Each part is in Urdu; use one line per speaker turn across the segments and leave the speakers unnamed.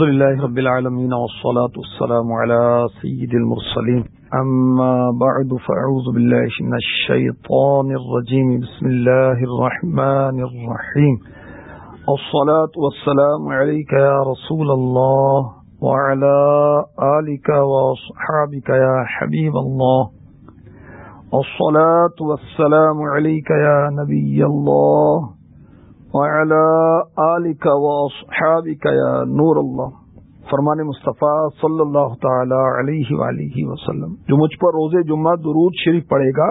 الحمد لله رب العالمين والصلاة والسلام على سيد المرسلين. أما بعد، فأعوذ بالله من الشيطان الرجيم. بسم الله الرحمن الرحيم. الصلاة والسلام عليك يا رسول الله وعلى آلك وصحابك يا حبيب الله. الصلاة والسلام عليك يا نبي الله یا نور اللہ فرمان مصطفیٰ صلی اللہ تعالی علیہ وآلہ وسلم. جو مجھ پر روز جمعہ درود شریف پڑے گا،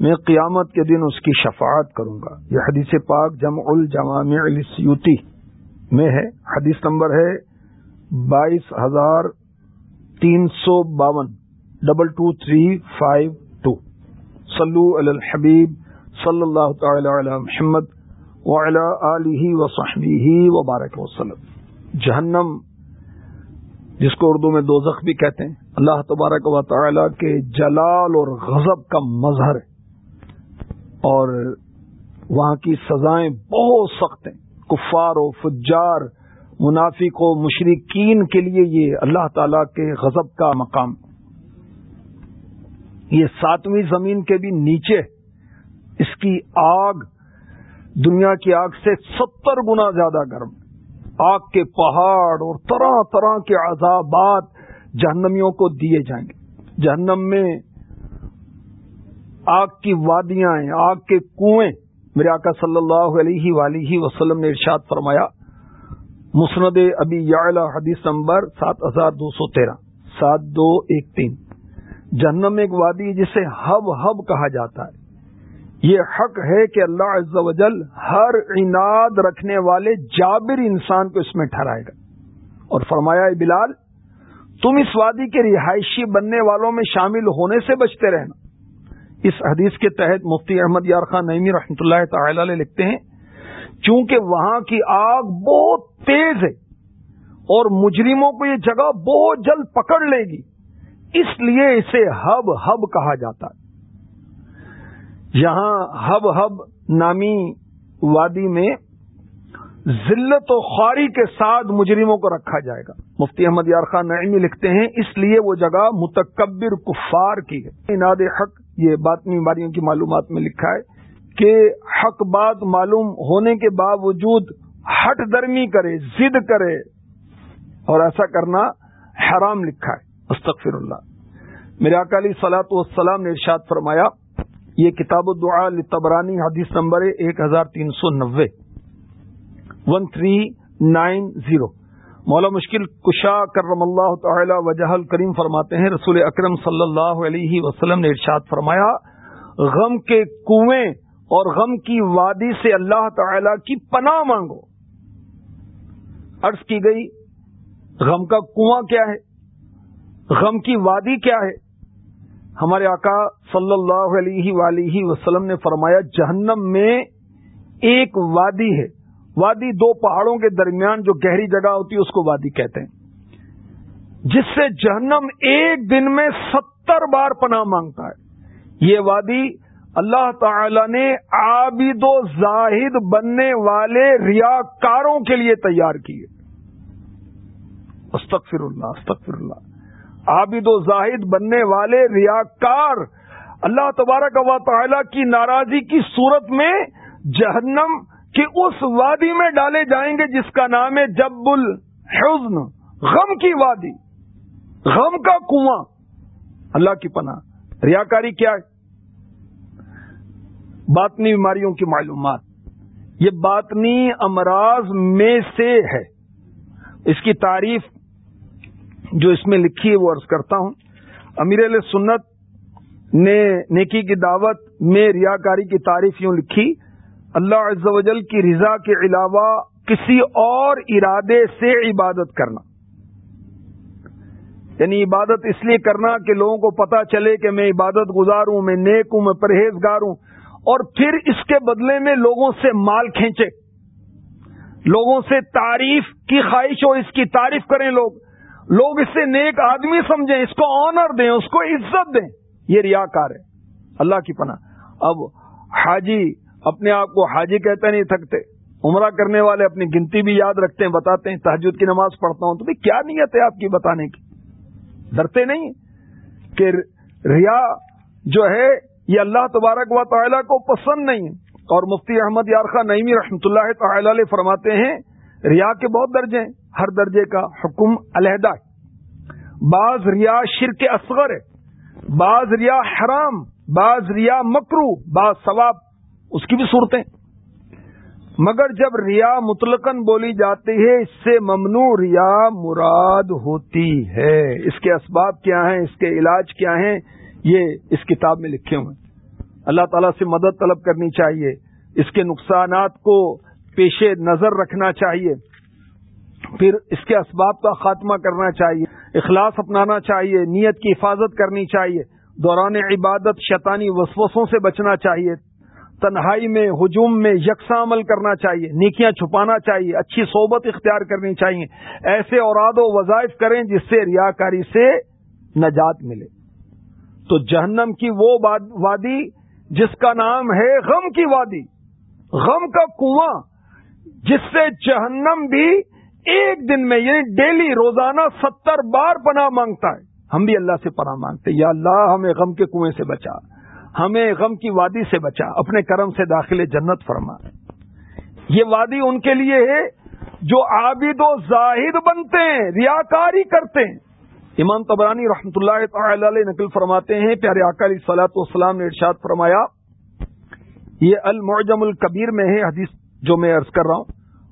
میں قیامت کے دن اس کی شفاعت کروں گا. یہ حدیث پاک جمع الجمامع السیوتی میں ہے. حدیث نمبر ہے بائیس ہزار تین سو باون double two three five two سلو الحبیب صلی اللہ تعالی علی محمد علیہ وصحبہ وبارک وسلم۔ جہنم، جس کو اردو میں دو بھی کہتے ہیں، اللہ تبارک و تعالی کے جلال اور غضب کا مظہر ہے۔ اور وہاں کی سزائیں بہت سخت ہیں۔ کفار و فجار، منافق و مشرقین کے لیے یہ اللہ تعالی کے غضب کا مقام۔ یہ ساتویں زمین کے بھی نیچے، اس کی آگ دنیا کی آگ سے ستر گنا زیادہ گرم، آگ کے پہاڑ اور طرح طرح کے عذابات جہنمیوں کو دیے جائیں گے۔ جہنم میں آگ کی وادیاں ہیں، آگ کے کنویں۔ میرے آقا صلی اللہ علیہ ولیہ وسلم نے ارشاد فرمایا، مسند ابی یا حدیث نمبر سات ہزار دو سو تیرہ، سات دو ایک تین۔ جہنم ایک وادی جسے ہب ہب کہا جاتا ہے۔ یہ حق ہے کہ اللہ عز و جل ہر عناد رکھنے والے جابر انسان کو اس میں ٹھہرائے گا۔ اور فرمایا بلال، تم اس وادی کے رہائشی بننے والوں میں شامل ہونے سے بچتے رہنا۔ اس حدیث کے تحت مفتی احمد یار خان نعمی رحمۃ اللہ تعالی علیہ لکھتے ہیں، چونکہ وہاں کی آگ بہت تیز ہے اور مجرموں کو یہ جگہ بہت جلد پکڑ لے گی، اس لیے اسے ہب ہب کہا جاتا ہے۔ یہاں ہب ہب نامی وادی میں ذلت و خواری کے ساتھ مجرموں کو رکھا جائے گا۔ مفتی احمد یار خان نعیمی لکھتے ہیں، اس لیے وہ جگہ متکبر کفار کی ہے۔ اناد حق، یہ باطنی بیماریوں کی معلومات میں لکھا ہے کہ حق بات معلوم ہونے کے باوجود ہٹ درمی کرے، ضد کرے، اور ایسا کرنا حرام لکھا ہے۔ استغفر اللہ۔ میرے اکالی سلاط والسلام نے ارشاد فرمایا یہ کتاب الدعاء تبرانی حدیث نمبر ایک ہزار تین سو نوے۔ ون تھری نائن زیرو مولا مشکل کشا کرم اللہ تعالی وجہ کریم فرماتے ہیں، رسول اکرم صلی اللہ علیہ وسلم نے ارشاد فرمایا، غم کے کنویں اور غم کی وادی سے اللہ تعالی کی پناہ مانگو۔ عرض کی گئی، غم کا کنواں کیا ہے؟ غم کی وادی کیا ہے؟ ہمارے آقا صلی اللہ علیہ ولیہ وسلم نے فرمایا، جہنم میں ایک وادی ہے۔ وادی دو پہاڑوں کے درمیان جو گہری جگہ ہوتی ہے، اس کو وادی کہتے ہیں۔ جس سے جہنم ایک دن میں ستر بار پناہ مانگتا ہے۔ یہ وادی اللہ تعالی نے عابد و زاہد بننے والے ریاکاروں کے لیے تیار کی ہے۔ استغفر اللہ استغفر اللہ۔ عابد و زاہد بننے والے ریاکار اللہ تبارک و تعالی کی ناراضی کی صورت میں جہنم کی اس وادی میں ڈالے جائیں گے جس کا نام ہے جب الحزن، غم کی وادی، غم کا کنواں۔ اللہ کی پناہ۔ ریاکاری کیا ہے؟ باطنی بیماریوں کی معلومات۔ یہ باطنی امراض میں سے ہے۔ اس کی تعریف جو اس میں لکھی ہے وہ عرض کرتا ہوں۔ امیر علیہ سنت نے نیکی کی دعوت میں ریاکاری کی تعریف یوں لکھی، اللہ عز و جل کی رضا کے علاوہ کسی اور ارادے سے عبادت کرنا۔ یعنی عبادت اس لیے کرنا کہ لوگوں کو پتا چلے کہ میں عبادت گزار ہوں، میں نیک ہوں، میں پرہیزگار ہوں، اور پھر اس کے بدلے میں لوگوں سے مال کھینچے۔ لوگوں سے تعریف کی خواہش ہو، اس کی تعریف کریں لوگ۔ لوگ اس سے نیک آدمی سمجھیں، اس کو آنر دیں، اس کو عزت دیں۔ یہ ریاکار ہے۔ اللہ کی پناہ۔ اب حاجی اپنے آپ کو حاجی کہتے نہیں، تھکتے۔ عمرہ کرنے والے اپنی گنتی بھی یاد رکھتے ہیں، بتاتے ہیں تحجد کی نماز پڑھتا ہوں تو بھائی کیا نیت ہے آپ کی بتانے کی؟ ڈرتے نہیں کہ ریا جو ہے، یہ اللہ تبارک و تعالیٰ کو پسند نہیں اور مفتی احمد یارخا نعیمی رحمۃ اللہ تعالی علیہ فرماتے ہیں، ریا کے بہت درجے ہیں۔ ہر درجے کا حکم علیحدہ ہے۔ بعض ریا شرک اصغر ہے، بعض ریا حرام، بعض ریا مکرو، بعض ثواب، اس کی بھی صورتیں۔ مگر جب ریا مطلقاً بولی جاتی ہے، اس سے ممنوع ریا مراد ہوتی ہے۔ اس کے اسباب کیا ہیں، اس کے علاج کیا ہیں، یہ اس کتاب میں لکھے ہوئے اللہ تعالیٰ سے مدد طلب کرنی چاہیے۔ اس کے نقصانات کو پیش نظر رکھنا چاہیے۔ پھر اس کے اسباب کا خاتمہ کرنا چاہیے، اخلاص اپنانا چاہیے، نیت کی حفاظت کرنی چاہیے، دوران عبادت شیطانی وسوسوں سے بچنا چاہیے، تنہائی میں، ہجوم میں یکساں عمل کرنا چاہیے، نیکیاں چھپانا چاہیے، اچھی صحبت اختیار کرنی چاہیے، ایسے اوراد و وظائف کریں جس سے ریاکاری سے نجات ملے۔ تو جہنم کی وہ وادی جس کا نام ہے غم کی وادی، غم کا کنواں، جس سے جہنم بھی ایک دن میں یعنی ڈیلی روزانہ ستر بار پناہ مانگتا ہے۔ ہم بھی اللہ سے پناہ مانگتے یا اللہ، ہمیں غم کے کنویں سے بچا۔ ہمیں غم کی وادی سے بچا۔ اپنے کرم سے داخل جنت فرما۔ یہ وادی ان کے لیے ہے جو عابد و زاہد بنتے ہیں، ریاکاری کرتے ہیں۔ امام تبرانی رحمۃ اللہ تعالی علیہ نقل فرماتے ہیں، پیارے اکالی سلاۃ والسلام نے ارشاد فرمایا، یہ المعجم الکبیر میں ہے، حدیث جو میں ارض کر رہا ہوں۔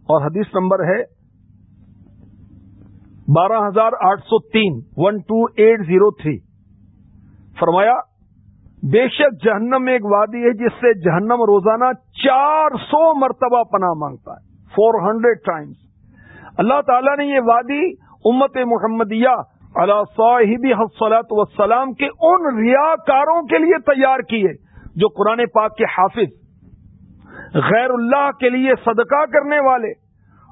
اور حدیث نمبر ہے بارہ ہزار آٹھ سو تین one two eight zero three فرمایا، بے شک جہنم میں ایک وادی ہے جس سے جہنم روزانہ چار سو مرتبہ پناہ مانگتا ہے فور ہنڈریڈ ٹائمز اللہ تعالیٰ نے یہ وادی امت محمدیہ علیہ صاحب حسلات وسلام کے ان ریاکاروں کے لیے تیار کی ہے، جو قرآن پاک کے حافظ، غیر اللہ کے لیے صدقہ کرنے والے،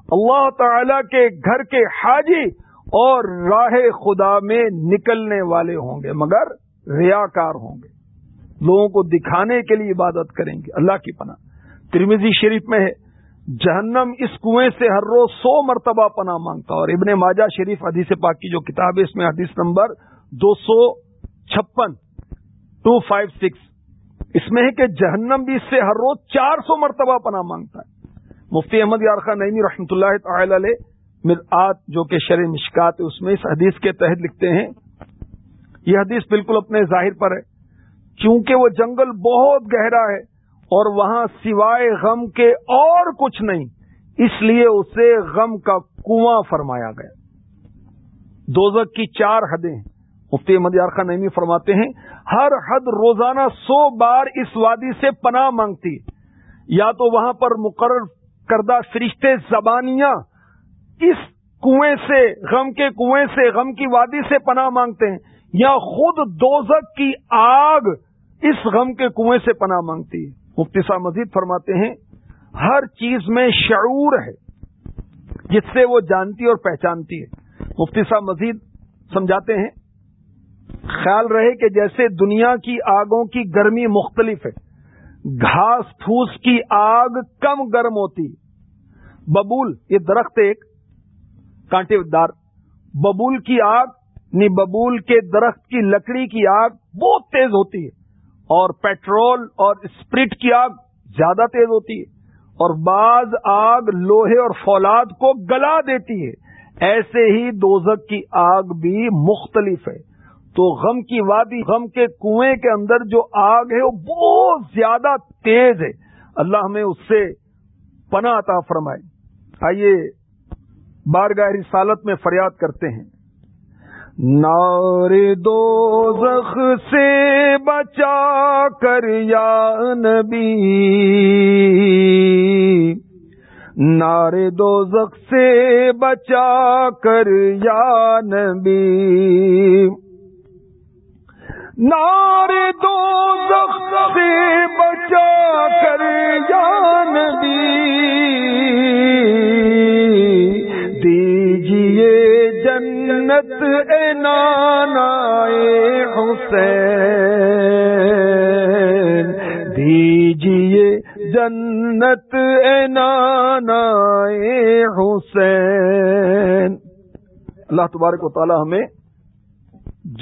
اللہ تعالی کے گھر کے حاجی اور راہ خدا میں نکلنے والے ہوں گے، مگر ریاکار ہوں گے۔ لوگوں کو دکھانے کے لیے عبادت کریں گے۔ اللہ کی پناہ۔ ترمیزی شریف میں ہے، جہنم اس کنویں سے ہر روز سو مرتبہ پناہ مانگتا اور ابن ماجہ شریف حدیث پاک کی جو کتاب ہے، اس میں حدیث نمبر دو سو چھپن ٹو فائیو سکس اس میں ہے کہ جہنم بھی اس سے ہر روز چار سو مرتبہ پناہ مانگتا ہے۔ مفتی احمد یارخان نعیمی رحمۃ اللہ تعالی علیہ مرآت جو کہ شرح مشکات ہے، اس میں اس حدیث کے تحت لکھتے ہیں۔ یہ حدیث بالکل اپنے ظاہر پر ہے۔ کیونکہ وہ جنگل بہت گہرا ہے اور وہاں سوائے غم کے اور کچھ نہیں، اس لیے اسے غم کا کنواں فرمایا گیا۔ دوزک کی چار حدیں مفتی مدیار خان نعمی فرماتے ہیں، ہر حد روزانہ سو بار اس وادی سے پناہ مانگتی، یا تو وہاں پر مقرر کردہ فرشتے زبانیاں اس کنویں سے، غم کے کنویں سے، غم کی وادی سے پناہ مانگتے ہیں یا خود دوزک کی آگ اس غم کے کنویں سے پناہ مانگتی ہے؟ مفتی صاحب مزید فرماتے ہیں، ہر چیز میں شعور ہے، جس سے وہ جانتی اور پہچانتی ہے۔ مفتی صاحب مزید سمجھاتے ہیں، خیال رہے کہ جیسے دنیا کی آگوں کی گرمی مختلف ہے، گھاس پھوس کی آگ کم گرم ہوتی ببول، یہ درخت ایک کانٹے دار۔ ببول کی آگ، نی ببول کے درخت کی لکڑی کی آگ بہت تیز ہوتی ہے، اور پیٹرول اور اسپرٹ کی آگ زیادہ تیز ہوتی ہے، اور بعض آگ لوہے اور فولاد کو گلا دیتی ہے۔ ایسے ہی دوزک کی آگ بھی مختلف ہے۔ تو غم کی وادی، غم کے کنویں کے اندر جو آگ ہے، وہ بہت زیادہ تیز ہے۔ اللہ ہمیں اس سے پناہ عطا فرمائے۔ آئیے بارگاہ رسالت میں فریاد کرتے ہیں۔ نار دو زخ سے بچا کر یا نبی۔ نار دو زخ سے بچا کر یا نبی۔ نار دو زخ سے بچا کر یا نبی۔ جنت اے نانا اے حسین دیجیے جنت اے نانا اے حسین۔ اللہ تبارک و تعالی ہمیں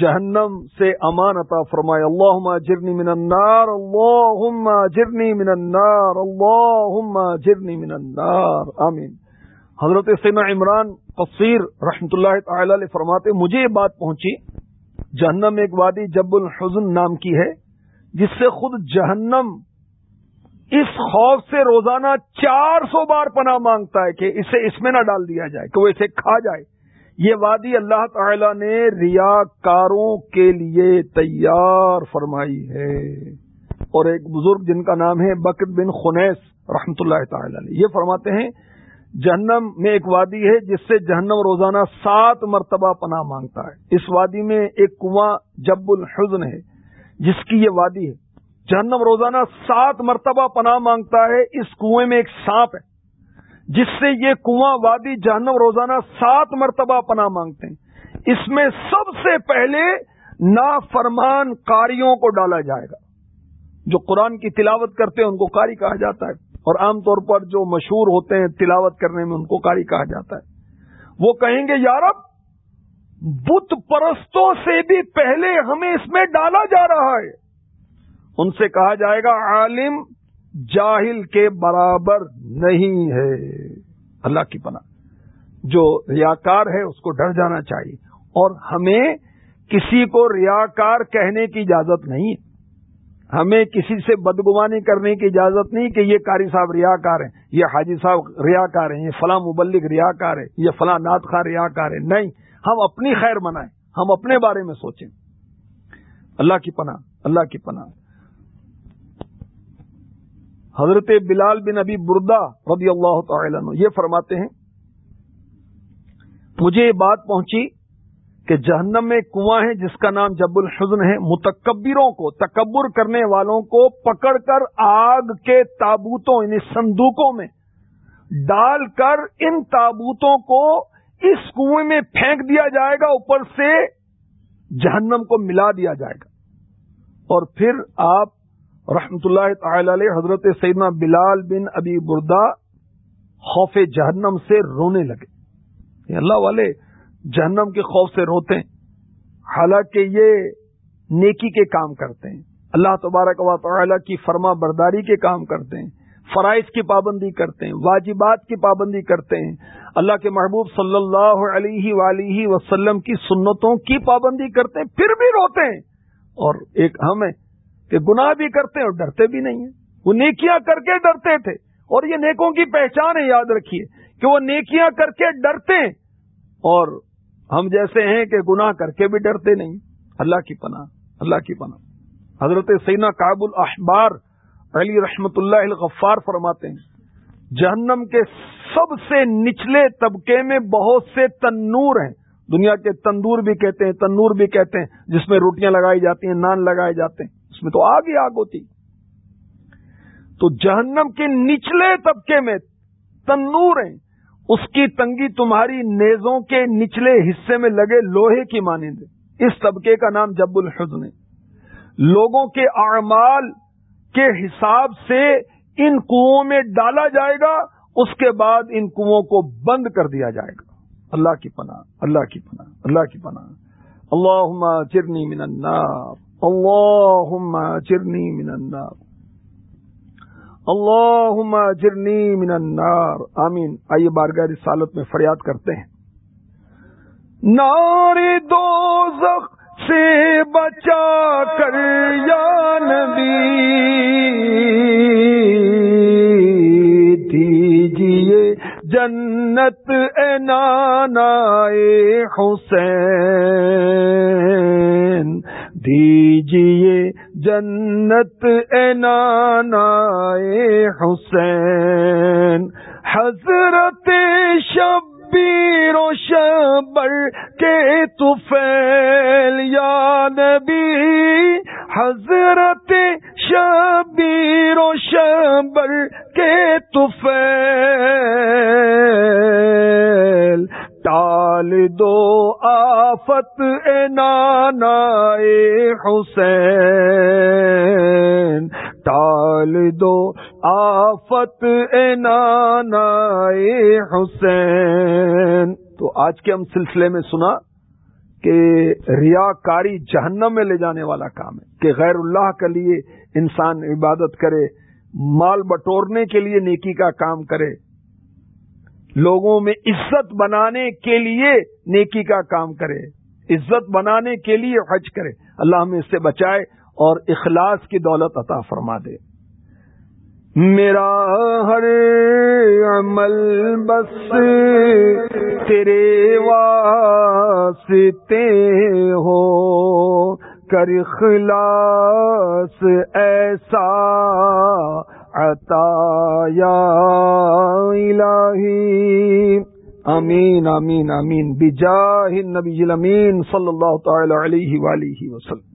جہنم سے امان عطا فرمائے۔ اللہم اجرنی من النار، اللہم اجرنی من النار، اللہم اجرنی من النار۔ آمین۔ حضرت سینا عمران قصیر رحمت اللہ تعالی علیہ فرماتے مجھے یہ بات پہنچی، جہنم ایک وادی جب الحزن نام کی ہے، جس سے خود جہنم اس خوف سے روزانہ چار سو بار پناہ مانگتا ہے کہ اسے اس میں نہ ڈال دیا جائے، کہ وہ اسے کھا جائے۔ یہ وادی اللہ تعالی نے ریا کاروں کے لیے تیار فرمائی ہے۔ اور ایک بزرگ جن کا نام ہے، بکر بن خنیس رحمت اللہ تعالی یہ فرماتے ہیں جہنم میں ایک وادی ہے جس سے جہنم روزانہ سات مرتبہ پناہ مانگتا ہے۔ اس وادی میں ایک کنواں جب الحزن ہے، جس کی یہ وادی ہے۔ جہنم روزانہ سات مرتبہ پناہ مانگتا ہے، اس کنویں میں ایک سانپ ہے، جس سے یہ کنواں وادی جہنم روزانہ سات مرتبہ پناہ مانگتے ہیں۔ اس میں سب سے پہلے نافرمان کاریوں کو ڈالا جائے گا۔ جو قرآن کی تلاوت کرتے ہیں، ان کو کاری کہا جاتا ہے۔ اور عام طور پر جو مشہور ہوتے ہیں تلاوت کرنے میں ان کو کاری کہا جاتا ہے۔ وہ کہیں گے یارب بت پرستوں سے بھی پہلے ہمیں اس میں ڈالا جا رہا ہے۔ ان سے کہا جائے گا، عالم جاہل کے برابر نہیں ہے۔ اللہ کی پناہ۔ جو ریاکار ہے، اس کو ڈر جانا چاہیے۔ اور ہمیں کسی کو ریاکار کہنے کی اجازت نہیں ہے۔ ہمیں کسی سے بدگمانی کرنے کی اجازت نہیں کہ یہ کاری صاحب ریا کار ہیں، یہ حاجی صاحب ریا کار ہیں، یہ فلاں مبلک ریا کار ہے یہ فلاں نات خاں ریا کار ہے نہیں، ہم اپنی خیر منائیں، ہم اپنے بارے میں سوچیں۔ اللہ کی پناہ، اللہ کی پناہ۔ حضرت بلال بن ابی بردا رضی اللہ تعالی عنہ یہ فرماتے ہیں، مجھے یہ بات پہنچی کہ جہنم میں کنواں ہے جس کا نام جب الحزن ہے، متکبروں کو، تکبر کرنے والوں کو پکڑ کر آگ کے تابوتوں یعنی صندوقوں میں ڈال کر ان تابوتوں کو اس کنویں میں پھینک دیا جائے گا، اوپر سے جہنم کو ملا دیا جائے گا۔ اور پھر آپ رحمت اللہ تعالی علیہ، حضرت سیدنا بلال بن ابی بردا خوف جہنم سے رونے لگے۔ اللہ والے جہنم کے خوف سے روتے ہیں، حالانکہ یہ نیکی کے کام کرتے ہیں۔ اللہ تبارک و تعالی کی فرما برداری کے کام کرتے ہیں، فرائض کی پابندی کرتے ہیں، واجبات کی پابندی کرتے ہیں۔ اللہ کے محبوب صلی اللہ علیہ ولیہ وسلم کی سنتوں کی پابندی کرتے ہیں، پھر بھی روتے ہیں۔ اور ایک ہم ہیں کہ گناہ بھی کرتے ہیں اور ڈرتے بھی نہیں ہیں۔ وہ نیکیاں کر کے ڈرتے تھے۔ اور یہ نیکوں کی پہچان ہے، یاد رکھیے کہ وہ نیکیاں کر کے ڈرتے ہیں۔ اور ہم جیسے ہیں کہ گناہ کر کے بھی ڈرتے نہیں۔ اللہ کی پناہ، اللہ کی پناہ۔ حضرت سینا کابل احبار علی رحمت اللہ الغفار فرماتے ہیں، جہنم کے سب سے نچلے طبقے میں بہت سے تنور ہیں۔ دنیا کے تندور بھی کہتے ہیں، تنور بھی کہتے ہیں، جس میں روٹیاں لگائی جاتی ہیں، نان لگائے جاتے ہیں۔ اس میں تو آگ ہی آگ ہوتی۔ تو جہنم کے نچلے طبقے میں تنور ہیں۔ اس کی تنگی تمہاری نیزوں کے نچلے حصے میں لگے لوہے کی مانند اس طبقے کا نام جب الحزن ہے۔ لوگوں کے اعمال کے حساب سے ان کنو میں ڈالا جائے گا، اس کے بعد ان کنو کو بند کر دیا جائے گا۔ اللہ کی پناہ، اللہ کی پناہ، اللہ کی پناہ۔ اللہ چرنی من النار اللهم اجرني من النار۔ اللهم اجرني من النار۔ آمین۔ آئیے بارگاہ رسالت میں فریاد کرتے ہیں۔ نار دوزخ سے بچا کر یا نبی، دیجیے جنت اے نانا حسین۔ دیجیے جنت نانا حسین۔ حضرت شبیر و شبر کے توفیل یا نبی۔ حضرت شبیر و شبر کے توفیل ٹال دو آفت اے نانا حسین۔ ٹال دو آفت اے نانا حسین۔ تو آج کے ہم سلسلے میں سنا کہ ریا کاری جہنم میں لے جانے والا کام ہے کہ غیر اللہ کے لیے انسان عبادت کرے، مال بٹورنے کے لیے نیکی کا کام کرے۔ لوگوں میں عزت بنانے کے لیے نیکی کا کام کرے، عزت بنانے کے لیے حج کرے۔ اللہ ہمیں اس سے بچائے اور اخلاص کی دولت عطا فرما دے۔ میرا ہر عمل بس تیرے واسطے ہو، کر خلاص ایسا عطا یا الہی. امین امین امین بجاہ النبی الامین صلی اللہ تعالی علیہ وآلہ وسلم.